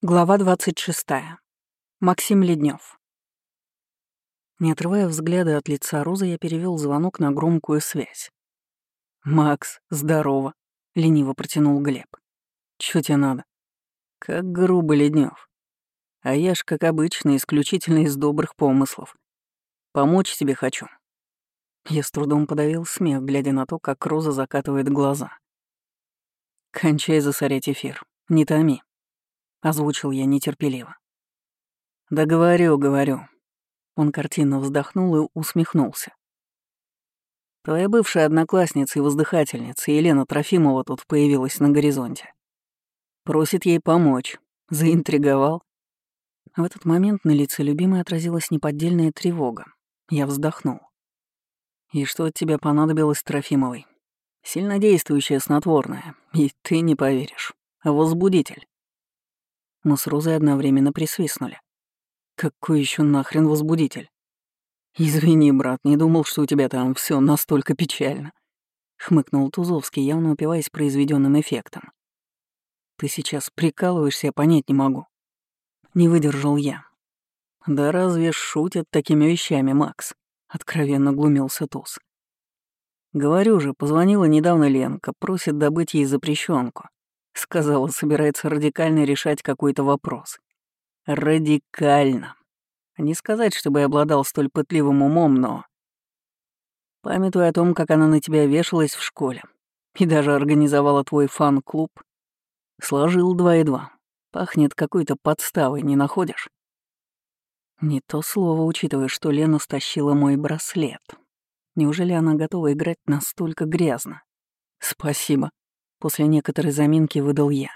Глава 26. Максим Леднев. Не отрывая взгляда от лица Розы, я перевел звонок на громкую связь. «Макс, здорово», — лениво протянул Глеб. «Чё тебе надо?» «Как грубо, Леднев. А я ж, как обычно, исключительно из добрых помыслов. Помочь тебе хочу». Я с трудом подавил смех, глядя на то, как Роза закатывает глаза. «Кончай засорять эфир. Не томи», — озвучил я нетерпеливо. «Да говорю, говорю». Он картинно вздохнул и усмехнулся. «Твоя бывшая одноклассница и воздыхательница Елена Трофимова тут появилась на горизонте. Просит ей помочь. Заинтриговал». В этот момент на лице любимой отразилась неподдельная тревога. Я вздохнул. «И что от тебя понадобилось Трофимовой? Сильнодействующее снотворное, и ты не поверишь. Возбудитель. Мы с Розой одновременно присвистнули. Какой еще нахрен возбудитель? Извини, брат, не думал, что у тебя там все настолько печально. Хмыкнул Тузовский, явно упиваясь произведенным эффектом. Ты сейчас прикалываешься, я понять не могу. Не выдержал я. Да разве шутят такими вещами, Макс? Откровенно глумился Туз. Говорю же, позвонила недавно Ленка, просит добыть ей запрещенку. Сказала, собирается радикально решать какой-то вопрос. Радикально. Не сказать, чтобы я обладал столь пытливым умом, но... Памятуя о том, как она на тебя вешалась в школе и даже организовала твой фан-клуб, сложил два и два. Пахнет какой-то подставой, не находишь? Не то слово, учитывая, что Лена стащила мой браслет. Неужели она готова играть настолько грязно? Спасибо. После некоторой заминки выдал я.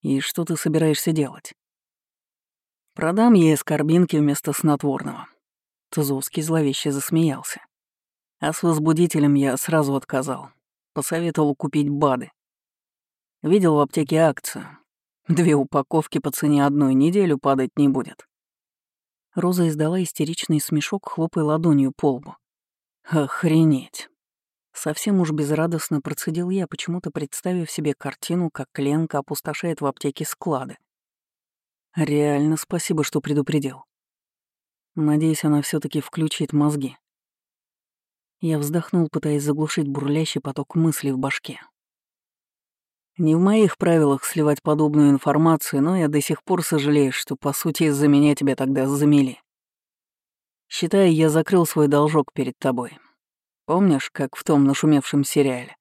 «И что ты собираешься делать?» «Продам ей скорбинки вместо снотворного». Тузовский зловеще засмеялся. А с возбудителем я сразу отказал. Посоветовал купить БАДы. Видел в аптеке акцию. Две упаковки по цене одной неделю падать не будет. Роза издала истеричный смешок, хлопая ладонью по лбу. «Охренеть!» Совсем уж безрадостно процедил я, почему-то представив себе картину, как Ленка опустошает в аптеке склады. Реально спасибо, что предупредил. Надеюсь, она все таки включит мозги. Я вздохнул, пытаясь заглушить бурлящий поток мыслей в башке. Не в моих правилах сливать подобную информацию, но я до сих пор сожалею, что, по сути, из-за меня тебя тогда замели. Считай, я закрыл свой должок перед тобой. Помнишь, как в том нашумевшем сериале?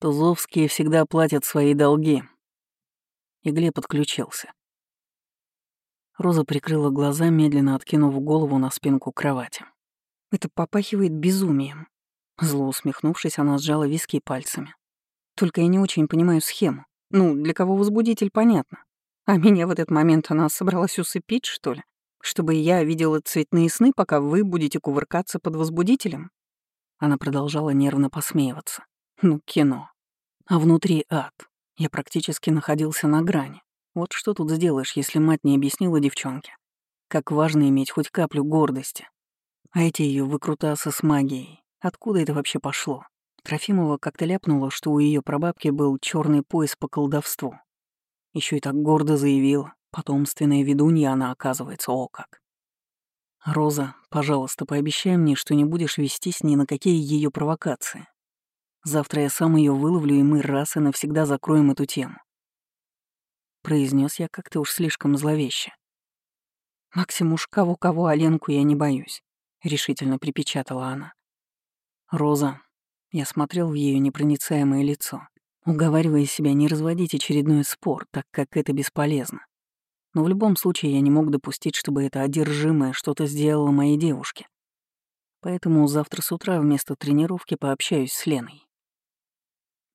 Тузовские всегда платят свои долги. И Глеб подключился. Роза прикрыла глаза, медленно откинув голову на спинку кровати. «Это попахивает безумием». Зло усмехнувшись, она сжала виски пальцами. «Только я не очень понимаю схему. Ну, для кого возбудитель, понятно. А меня в этот момент она собралась усыпить, что ли? Чтобы я видела цветные сны, пока вы будете кувыркаться под возбудителем? Она продолжала нервно посмеиваться. Ну, кино. А внутри ад. Я практически находился на грани. Вот что тут сделаешь, если мать не объяснила девчонке, как важно иметь хоть каплю гордости. А эти ее выкрутасы с магией. Откуда это вообще пошло? Трофимова как-то ляпнула, что у ее прабабки был черный пояс по колдовству. Еще и так гордо заявила, потомственная ведунья она оказывается, о как. «Роза, пожалуйста, пообещай мне, что не будешь вестись ни на какие ее провокации. Завтра я сам ее выловлю, и мы раз и навсегда закроем эту тему». Произнес я как-то уж слишком зловеще. «Максим, уж кого-кого, а я не боюсь», — решительно припечатала она. «Роза», — я смотрел в ее непроницаемое лицо, уговаривая себя не разводить очередной спор, так как это бесполезно. Но в любом случае я не мог допустить, чтобы это одержимое что-то сделало моей девушке. Поэтому завтра с утра вместо тренировки пообщаюсь с Леной.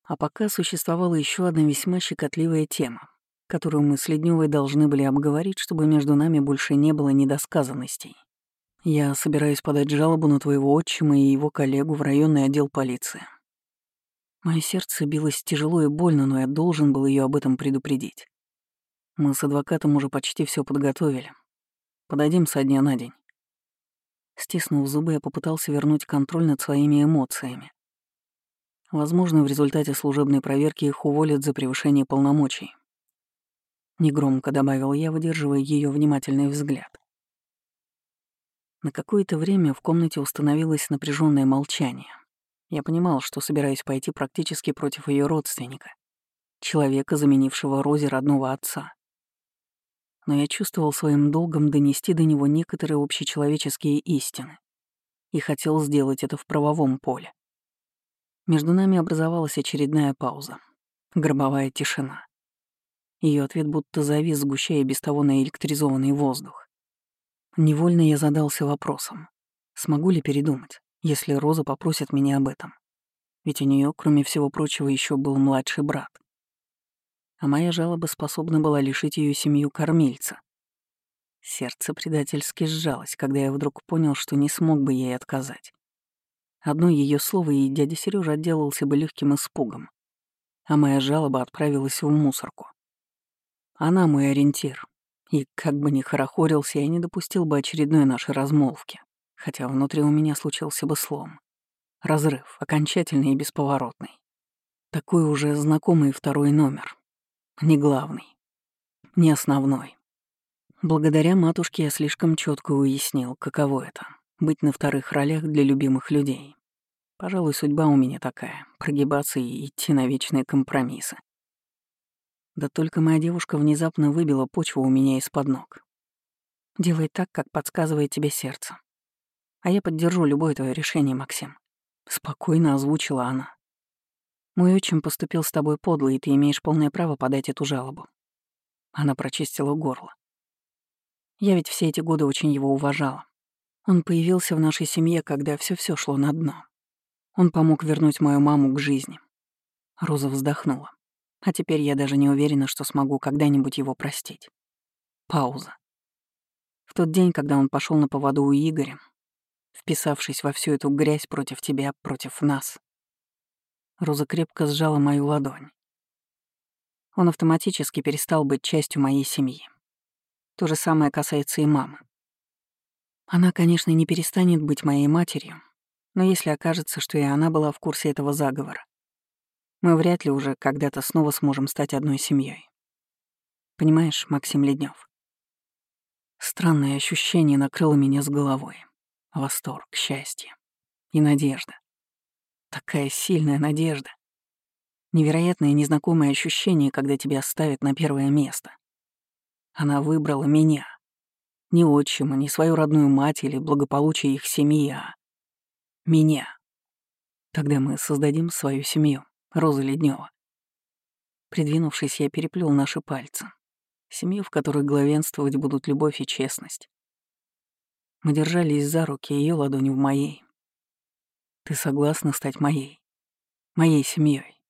А пока существовала еще одна весьма щекотливая тема, которую мы с Ледневой должны были обговорить, чтобы между нами больше не было недосказанностей. Я собираюсь подать жалобу на твоего отчима и его коллегу в районный отдел полиции. Мое сердце билось тяжело и больно, но я должен был ее об этом предупредить. Мы с адвокатом уже почти все подготовили. Подойдем со дня на день. Стиснув зубы, я попытался вернуть контроль над своими эмоциями. Возможно, в результате служебной проверки их уволят за превышение полномочий. Негромко добавил я, выдерживая ее внимательный взгляд. На какое-то время в комнате установилось напряженное молчание. Я понимал, что собираюсь пойти практически против ее родственника, человека, заменившего Розе родного отца. Но я чувствовал своим долгом донести до него некоторые общечеловеческие истины и хотел сделать это в правовом поле. Между нами образовалась очередная пауза. Гробовая тишина. Ее ответ будто завис, сгущая без того наэлектризованный воздух. Невольно я задался вопросом, смогу ли передумать, если Роза попросит меня об этом. Ведь у нее, кроме всего прочего, еще был младший брат. А моя жалоба способна была лишить ее семью кормильца. Сердце предательски сжалось, когда я вдруг понял, что не смог бы ей отказать. Одно ее слово, и дядя Сережа отделался бы легким испугом, а моя жалоба отправилась в мусорку. Она мой ориентир, и как бы ни хорохорился, я не допустил бы очередной нашей размолвки, хотя внутри у меня случился бы слом. Разрыв, окончательный и бесповоротный. Такой уже знакомый второй номер. Не главный. Не основной. Благодаря матушке я слишком четко уяснил, каково это — быть на вторых ролях для любимых людей. Пожалуй, судьба у меня такая — прогибаться и идти на вечные компромиссы. Да только моя девушка внезапно выбила почву у меня из-под ног. Делай так, как подсказывает тебе сердце. А я поддержу любое твое решение, Максим. Спокойно озвучила она. Мой отчим поступил с тобой подло, и ты имеешь полное право подать эту жалобу. Она прочистила горло. Я ведь все эти годы очень его уважала. Он появился в нашей семье, когда все все шло на дно. Он помог вернуть мою маму к жизни. Роза вздохнула. А теперь я даже не уверена, что смогу когда-нибудь его простить. Пауза. В тот день, когда он пошел на поводу у Игоря, вписавшись во всю эту грязь против тебя, против нас, Роза крепко сжала мою ладонь. Он автоматически перестал быть частью моей семьи. То же самое касается и мамы. Она, конечно, не перестанет быть моей матерью, но если окажется, что и она была в курсе этого заговора, мы вряд ли уже когда-то снова сможем стать одной семьей. Понимаешь, Максим Леднев? Странное ощущение накрыло меня с головой. Восторг, счастье и надежда. Такая сильная надежда. Невероятное незнакомое ощущение, когда тебя ставят на первое место. Она выбрала меня. Не отчима, не свою родную мать или благополучие их семьи, а меня. Тогда мы создадим свою семью, Роза Леднева. Придвинувшись, я переплел наши пальцы. Семью, в которой главенствовать будут любовь и честность. Мы держались за руки, ее ладонь в моей. Ты согласна стать моей? Моей семьей?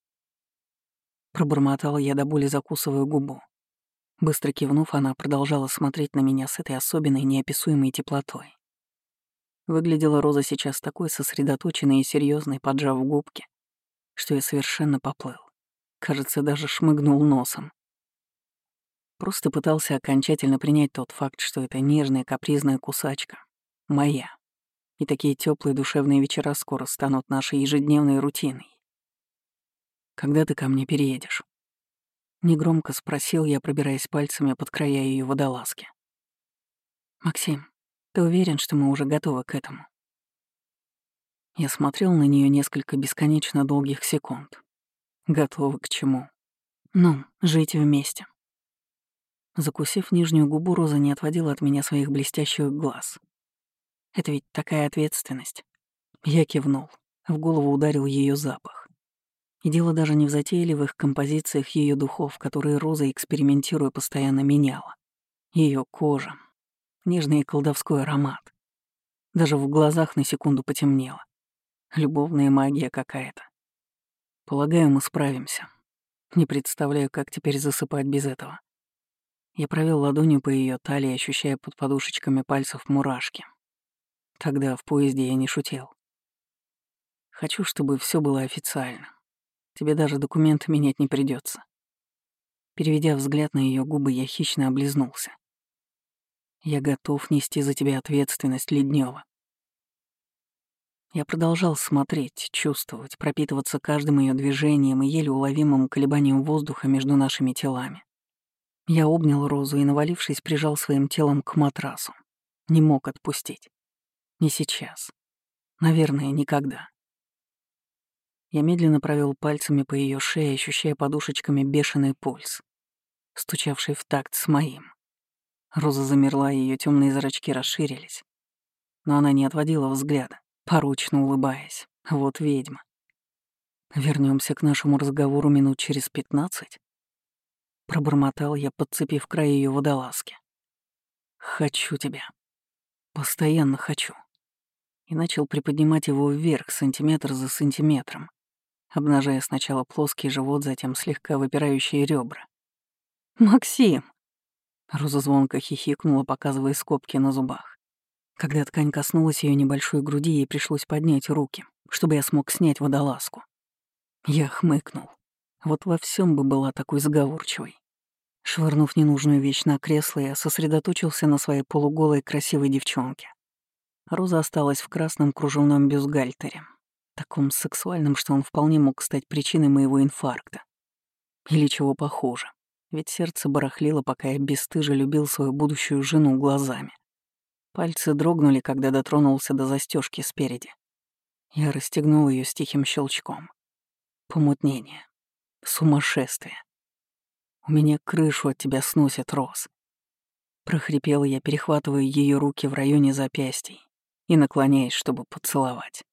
Пробормотала я до боли, закусывая губу. Быстро кивнув, она продолжала смотреть на меня с этой особенной неописуемой теплотой. Выглядела Роза сейчас такой сосредоточенной и серьезной, поджав губки, что я совершенно поплыл. Кажется, даже шмыгнул носом. Просто пытался окончательно принять тот факт, что эта нежная капризная кусачка — моя. И такие теплые душевные вечера скоро станут нашей ежедневной рутиной. «Когда ты ко мне переедешь?» Негромко спросил я, пробираясь пальцами под края ее водолазки. «Максим, ты уверен, что мы уже готовы к этому? Я смотрел на нее несколько бесконечно долгих секунд. Готовы к чему? Ну, жить вместе. Закусив нижнюю губу, Роза не отводила от меня своих блестящих глаз. Это ведь такая ответственность. Я кивнул. В голову ударил ее запах. И дело даже не в затейливых композициях ее духов, которые Роза, экспериментируя, постоянно меняла. Ее кожа, нежный и колдовской аромат. Даже в глазах на секунду потемнело. Любовная магия какая-то. Полагаю, мы справимся. Не представляю, как теперь засыпать без этого. Я провел ладонью по ее талии, ощущая под подушечками пальцев мурашки. Тогда в поезде я не шутил. Хочу, чтобы все было официально. Тебе даже документы менять не придется. Переведя взгляд на ее губы, я хищно облизнулся. Я готов нести за тебя ответственность, Леднева. Я продолжал смотреть, чувствовать, пропитываться каждым ее движением и еле уловимым колебанием воздуха между нашими телами. Я обнял Розу и, навалившись, прижал своим телом к матрасу. Не мог отпустить. Не сейчас. Наверное, никогда. Я медленно провел пальцами по ее шее, ощущая подушечками бешеный пульс, стучавший в такт с моим. Роза замерла, ее темные зрачки расширились. Но она не отводила взгляда, поручно улыбаясь. Вот ведьма. Вернемся к нашему разговору минут через пятнадцать. Пробормотал я, подцепив край ее водолазки. Хочу тебя. Постоянно хочу. И начал приподнимать его вверх сантиметр за сантиметром, обнажая сначала плоский живот, затем слегка выпирающие ребра. «Максим!» Роза звонко хихикнула, показывая скобки на зубах. Когда ткань коснулась ее небольшой груди, ей пришлось поднять руки, чтобы я смог снять водолазку. Я хмыкнул. Вот во всем бы была такой заговорчивой. Швырнув ненужную вещь на кресло, я сосредоточился на своей полуголой красивой девчонке. Роза осталась в красном кружевном бюстгальтере, таком сексуальном, что он вполне мог стать причиной моего инфаркта. Или чего похуже, ведь сердце барахлило, пока я бесстыже любил свою будущую жену глазами. Пальцы дрогнули, когда дотронулся до застежки спереди. Я расстегнул ее с тихим щелчком. Помутнение. Сумасшествие. У меня крышу от тебя сносит, Роз. Прохрипела я, перехватывая ее руки в районе запястий и наклоняясь, чтобы поцеловать.